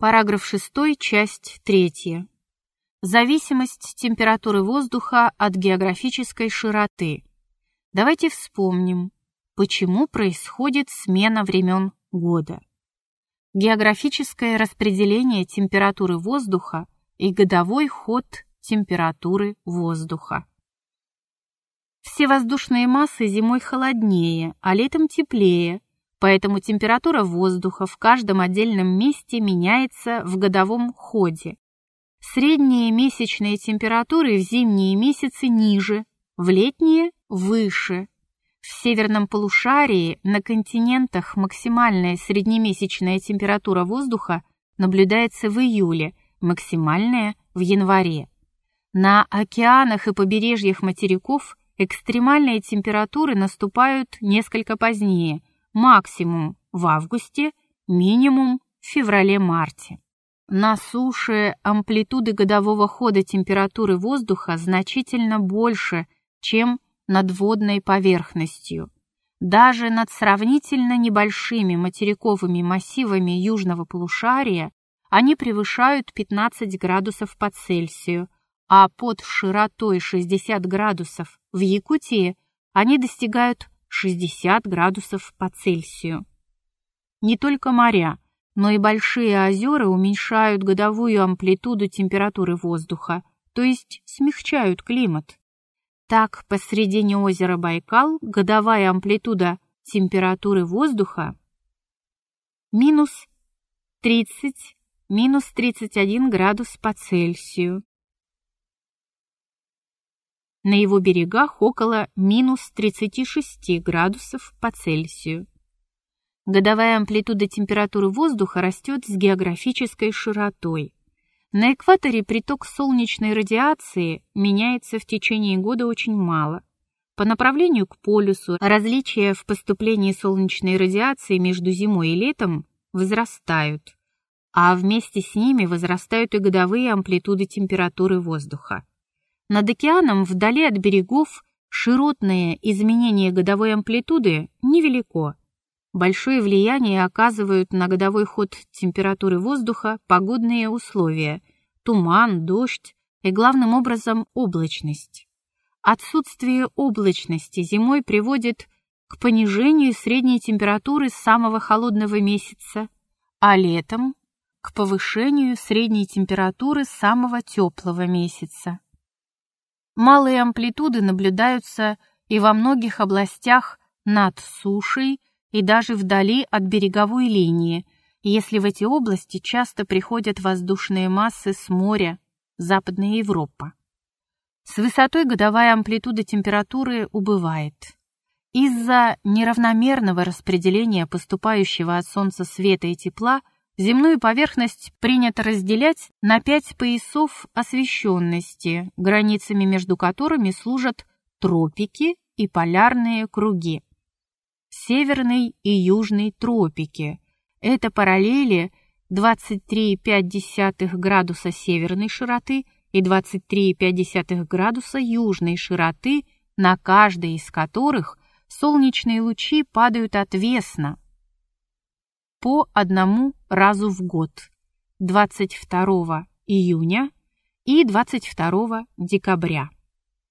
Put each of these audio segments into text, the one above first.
Параграф 6, часть 3. Зависимость температуры воздуха от географической широты. Давайте вспомним, почему происходит смена времен года. Географическое распределение температуры воздуха и годовой ход температуры воздуха. Все воздушные массы зимой холоднее, а летом теплее, поэтому температура воздуха в каждом отдельном месте меняется в годовом ходе. Средние месячные температуры в зимние месяцы ниже, в летние – выше. В северном полушарии на континентах максимальная среднемесячная температура воздуха наблюдается в июле, максимальная – в январе. На океанах и побережьях материков экстремальные температуры наступают несколько позднее – максимум в августе, минимум в феврале-марте. На суше амплитуды годового хода температуры воздуха значительно больше, чем над водной поверхностью. Даже над сравнительно небольшими материковыми массивами южного полушария они превышают 15 градусов по Цельсию, а под широтой 60 градусов в Якутии они достигают 60 градусов по Цельсию. Не только моря, но и большие озера уменьшают годовую амплитуду температуры воздуха, то есть смягчают климат. Так, посредине озера Байкал годовая амплитуда температуры воздуха минус 30, минус 31 градус по Цельсию, на его берегах около минус 36 градусов по Цельсию. Годовая амплитуда температуры воздуха растет с географической широтой. На экваторе приток солнечной радиации меняется в течение года очень мало. По направлению к полюсу различия в поступлении солнечной радиации между зимой и летом возрастают, а вместе с ними возрастают и годовые амплитуды температуры воздуха. Над океаном, вдали от берегов, широтное изменение годовой амплитуды невелико. Большое влияние оказывают на годовой ход температуры воздуха погодные условия – туман, дождь и, главным образом, облачность. Отсутствие облачности зимой приводит к понижению средней температуры самого холодного месяца, а летом – к повышению средней температуры самого теплого месяца. Малые амплитуды наблюдаются и во многих областях над сушей и даже вдали от береговой линии, если в эти области часто приходят воздушные массы с моря, Западная Европа. С высотой годовая амплитуда температуры убывает. Из-за неравномерного распределения поступающего от Солнца света и тепла Земную поверхность принято разделять на пять поясов освещенности, границами между которыми служат тропики и полярные круги. Северный и южный тропики – это параллели 23,5 градуса северной широты и 23,5 градуса южной широты, на каждой из которых солнечные лучи падают отвесно, по одному разу в год 22 июня и 22 декабря.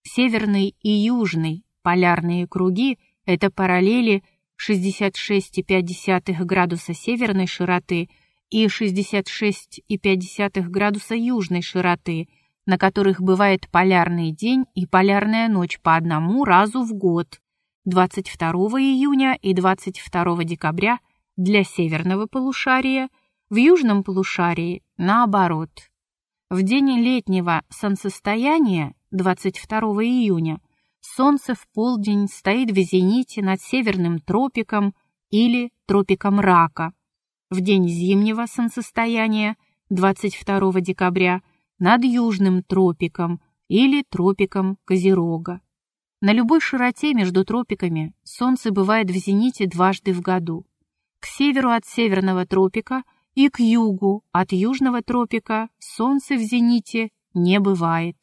Северный и южный полярные круги – это параллели 66,5 градуса северной широты и 66,5 градуса южной широты, на которых бывает полярный день и полярная ночь по одному разу в год 22 июня и 22 декабря – для северного полушария, в южном полушарии наоборот. В день летнего солнцестояния, 22 июня, солнце в полдень стоит в зените над северным тропиком или тропиком рака. В день зимнего солнцестояния, 22 декабря, над южным тропиком или тропиком Козерога. На любой широте между тропиками солнце бывает в зените дважды в году к северу от северного тропика и к югу от южного тропика солнце в зените не бывает.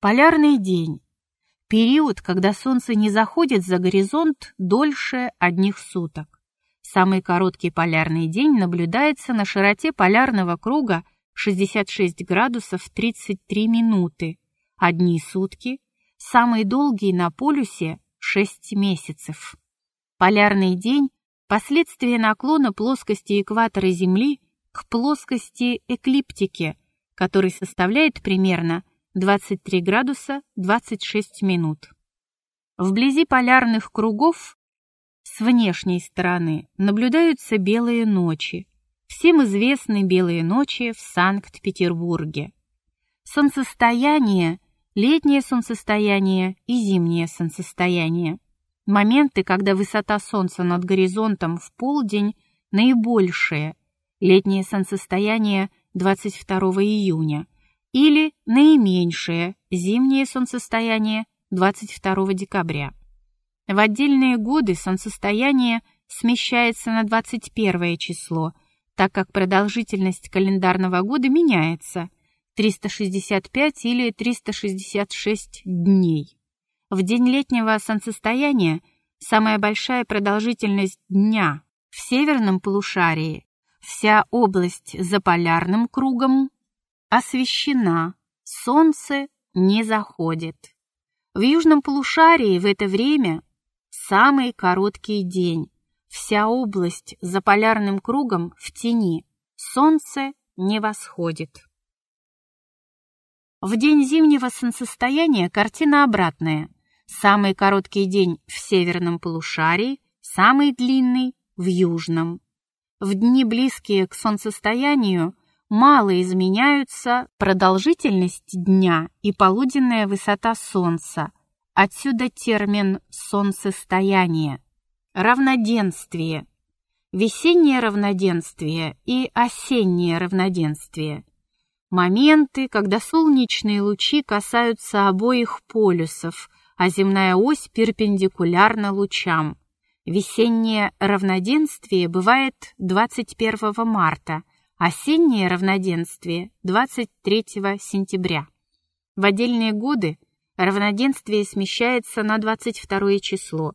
Полярный день – период, когда солнце не заходит за горизонт дольше одних суток. Самый короткий полярный день наблюдается на широте полярного круга 66 градусов 33 минуты, одни сутки, самый долгий на полюсе 6 месяцев. Полярный день – последствие наклона плоскости экватора Земли к плоскости эклиптики, который составляет примерно 23 градуса 26 минут. Вблизи полярных кругов с внешней стороны наблюдаются белые ночи. Всем известны белые ночи в Санкт-Петербурге. Солнцестояние, летнее солнцестояние и зимнее солнцестояние. Моменты, когда высота Солнца над горизонтом в полдень наибольшие. Летнее солнцестояние 22 июня или наименьшее зимнее солнцестояние 22 декабря. В отдельные годы солнцестояние смещается на 21 число, так как продолжительность календарного года меняется 365 или 366 дней. В день летнего солнцестояния самая большая продолжительность дня в северном полушарии, вся область за полярным кругом освещена, солнце не заходит. В южном полушарии в это время самый короткий день. Вся область за полярным кругом в тени. Солнце не восходит. В день зимнего солнцестояния картина обратная. Самый короткий день в северном полушарии, самый длинный в южном. В дни, близкие к солнцестоянию, мало изменяются продолжительность дня и полуденная высота Солнца. Отсюда термин «солнцестояние». Равноденствие. Весеннее равноденствие и осеннее равноденствие. Моменты, когда солнечные лучи касаются обоих полюсов, а земная ось перпендикулярна лучам. Весеннее равноденствие бывает 21 марта – Осеннее равноденствие 23 сентября. В отдельные годы равноденствие смещается на 22 число.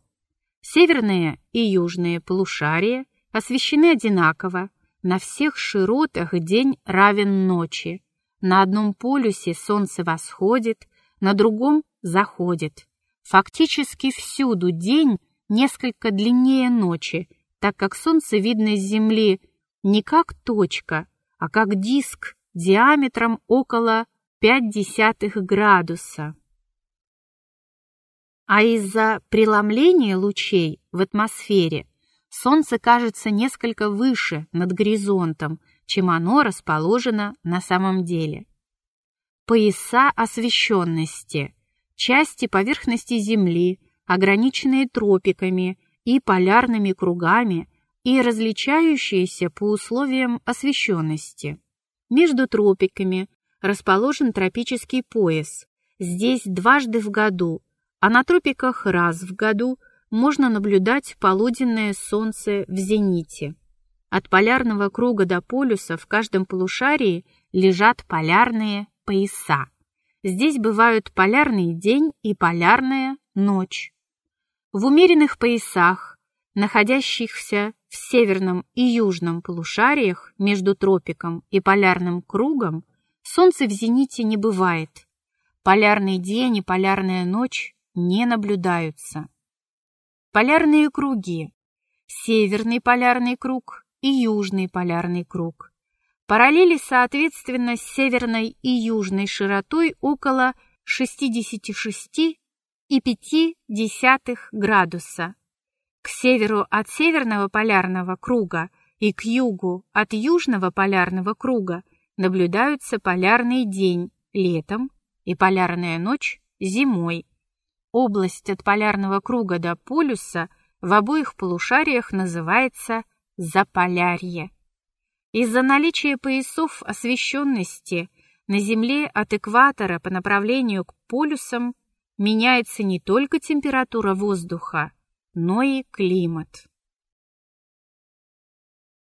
Северные и южные полушария освещены одинаково. На всех широтах день равен ночи. На одном полюсе солнце восходит, на другом заходит. Фактически всюду день несколько длиннее ночи, так как солнце видно с Земли не как точка, а как диск диаметром около 0,5 градуса. А из-за преломления лучей в атмосфере Солнце кажется несколько выше над горизонтом, чем оно расположено на самом деле. Пояса освещенности – части поверхности Земли, ограниченные тропиками и полярными кругами – и различающиеся по условиям освещенности. Между тропиками расположен тропический пояс. Здесь дважды в году, а на тропиках раз в году можно наблюдать полуденное солнце в зените. От полярного круга до полюса в каждом полушарии лежат полярные пояса. Здесь бывают полярный день и полярная ночь. В умеренных поясах, находящихся в северном и южном полушариях между тропиком и полярным кругом солнце в зените не бывает. Полярный день и полярная ночь не наблюдаются. Полярные круги. Северный полярный круг и южный полярный круг. Параллели, соответственно, с северной и южной широтой около 66,5 градуса к северу от северного полярного круга и к югу от южного полярного круга наблюдаются полярный день летом и полярная ночь зимой. Область от полярного круга до полюса в обоих полушариях называется Заполярье. Из-за наличия поясов освещенности на Земле от экватора по направлению к полюсам меняется не только температура воздуха, но и климат.